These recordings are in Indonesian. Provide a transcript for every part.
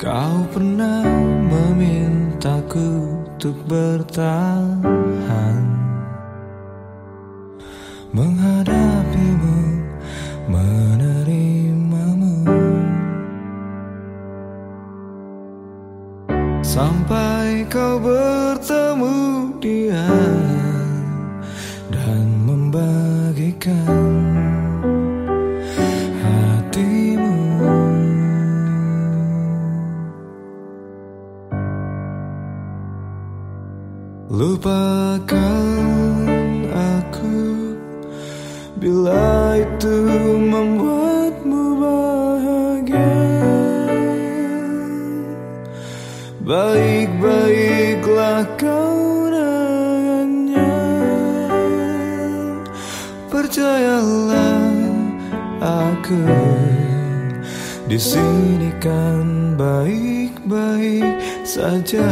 Kau pernah memintaku untuk bertahan? Menghadapimu, menerimamu. Sampai kau bertemu dia Dan membagikan Lupakan aku Bila itu membuatmu bahagia Baik-baiklah kau dengannya Percayalah aku di sini kan baik-baik saja.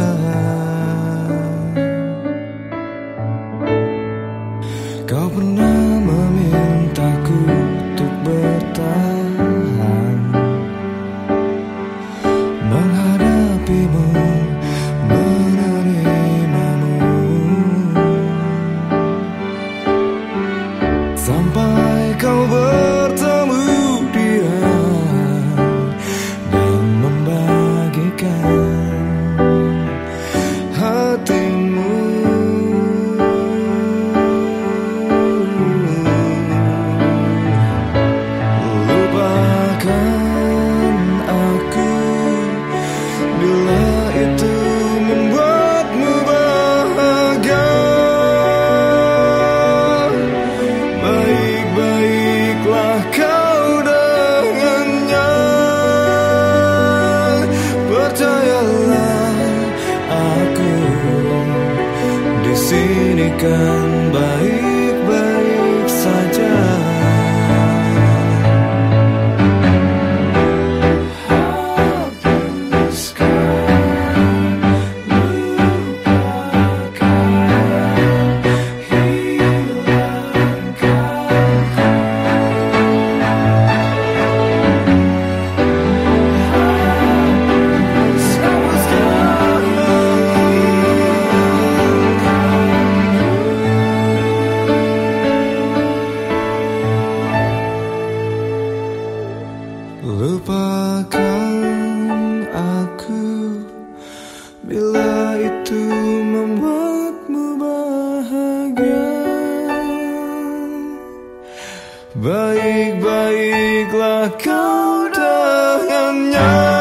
Kau sini kan Bila itu membuatmu bahagia Baik-baiklah kau dengannya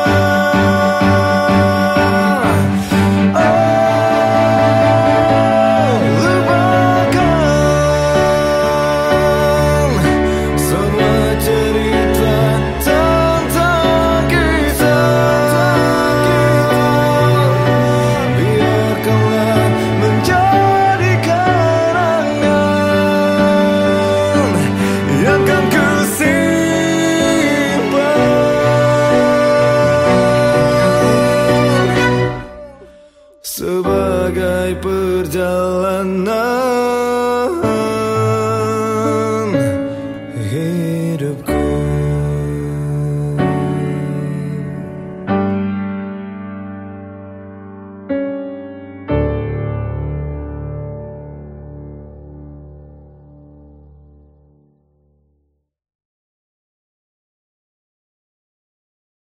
Eleanor.